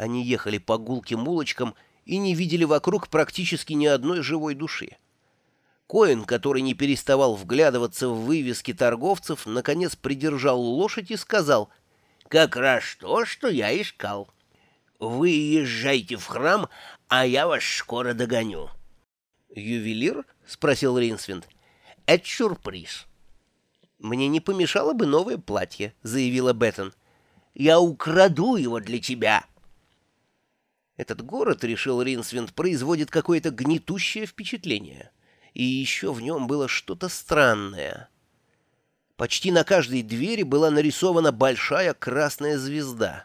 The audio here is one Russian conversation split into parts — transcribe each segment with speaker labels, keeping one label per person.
Speaker 1: Они ехали по гулким улочкам и не видели вокруг практически ни одной живой души. Коин, который не переставал вглядываться в вывески торговцев, наконец придержал лошадь и сказал, «Как раз то, что я искал. Вы езжайте в храм, а я вас скоро догоню». «Ювелир?» — спросил Ринсвинд. «Это сюрприз». «Мне не помешало бы новое платье», — заявила Беттон. «Я украду его для тебя». Этот город, решил Ринсвинд, производит какое-то гнетущее впечатление и еще в нем было что-то странное. Почти на каждой двери была нарисована большая красная звезда.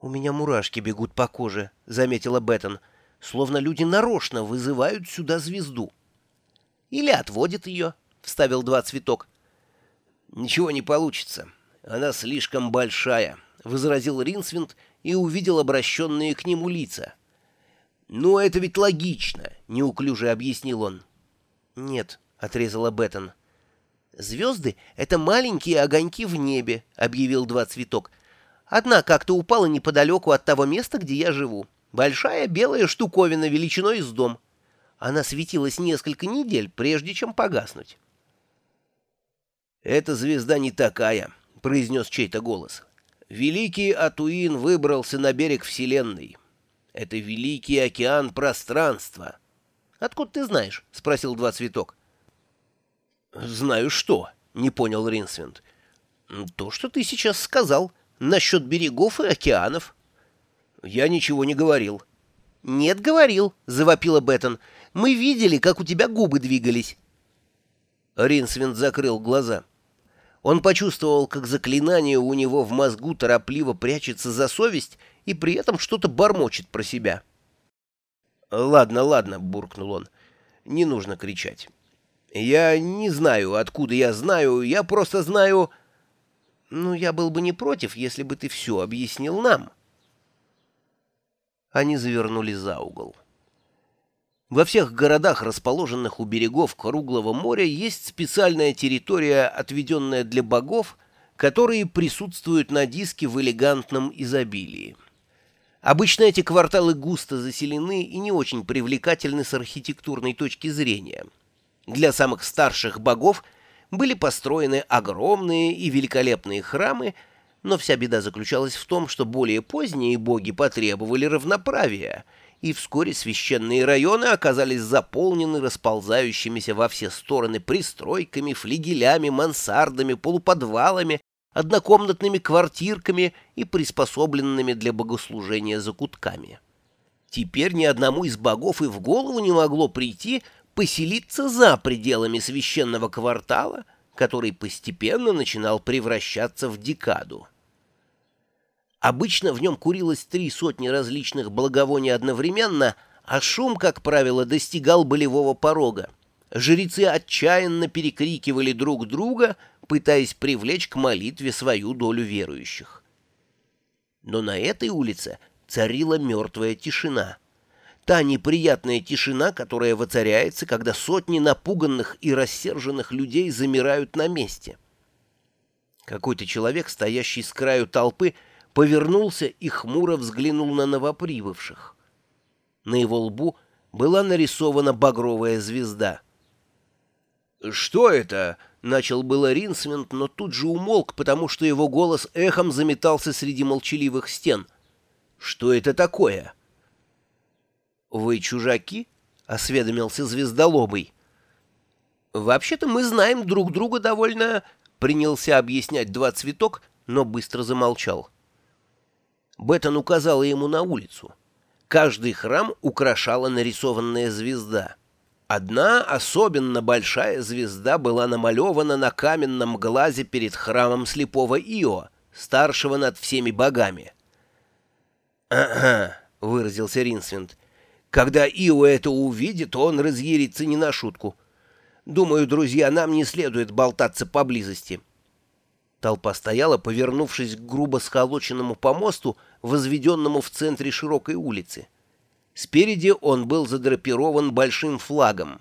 Speaker 1: «У меня мурашки бегут по коже», — заметила Беттон, «словно люди нарочно вызывают сюда звезду». «Или отводят ее», — вставил два цветок. «Ничего не получится. Она слишком большая», — возразил Ринсвинд и увидел обращенные к нему лица. «Ну, это ведь логично», — неуклюже объяснил он. «Нет», — отрезала Беттон. «Звезды — это маленькие огоньки в небе», — объявил два цветок. «Одна как-то упала неподалеку от того места, где я живу. Большая белая штуковина величиной с дом. Она светилась несколько недель, прежде чем погаснуть».
Speaker 2: «Эта звезда не такая», — произнес чей-то голос. «Великий Атуин выбрался на берег Вселенной». Это великий океан пространства.
Speaker 1: — Откуда ты знаешь? — спросил Два Цветок.
Speaker 2: — Знаю что, — не понял Ринсвинд.
Speaker 1: — То, что ты сейчас сказал, насчет берегов и океанов.
Speaker 2: — Я ничего не говорил.
Speaker 1: — Нет, говорил, — завопила Беттон. — Мы видели, как у тебя губы двигались.
Speaker 2: Ринсвинд закрыл глаза. Он почувствовал, как заклинание у него в мозгу торопливо прячется за совесть и при этом что-то бормочет про себя. «Ладно, ладно», — буркнул он, — «не нужно кричать. Я не знаю, откуда я знаю, я просто знаю...»
Speaker 1: «Ну, я был бы не против, если бы ты все объяснил нам». Они завернули за угол. Во всех городах, расположенных у берегов Круглого моря, есть специальная территория, отведенная для богов, которые присутствуют на диске в элегантном изобилии. Обычно эти кварталы густо заселены и не очень привлекательны с архитектурной точки зрения. Для самых старших богов были построены огромные и великолепные храмы, но вся беда заключалась в том, что более поздние боги потребовали равноправия — и вскоре священные районы оказались заполнены расползающимися во все стороны пристройками, флигелями, мансардами, полуподвалами, однокомнатными квартирками и приспособленными для богослужения закутками. Теперь ни одному из богов и в голову не могло прийти поселиться за пределами священного квартала, который постепенно начинал превращаться в декаду. Обычно в нем курилось три сотни различных благовоний одновременно, а шум, как правило, достигал болевого порога. Жрецы отчаянно перекрикивали друг друга, пытаясь привлечь к молитве свою долю верующих. Но на этой улице царила мертвая тишина. Та неприятная тишина, которая воцаряется, когда сотни напуганных и рассерженных людей замирают на месте. Какой-то человек, стоящий с краю толпы, повернулся и хмуро взглянул на новоприбывших. На его лбу была нарисована багровая звезда.
Speaker 2: «Что это?» — начал было Ринсвинд, но тут же умолк, потому что его голос эхом заметался среди молчаливых стен. «Что это такое?»
Speaker 1: «Вы чужаки?» — осведомился звездолобый. «Вообще-то мы знаем друг друга довольно...» — принялся объяснять два цветок, но быстро замолчал. Беттон указала ему на улицу. Каждый храм украшала нарисованная звезда. Одна особенно большая звезда была намалевана на каменном глазе перед храмом слепого Ио, старшего над всеми богами.
Speaker 2: «Ага», — выразился Ринсвинд. «Когда Ио это увидит, он разъярится не на шутку. Думаю, друзья, нам не следует болтаться поблизости».
Speaker 1: Толпа стояла, повернувшись к грубо сколоченному помосту, возведенному в центре широкой улицы. Спереди он был задрапирован большим флагом.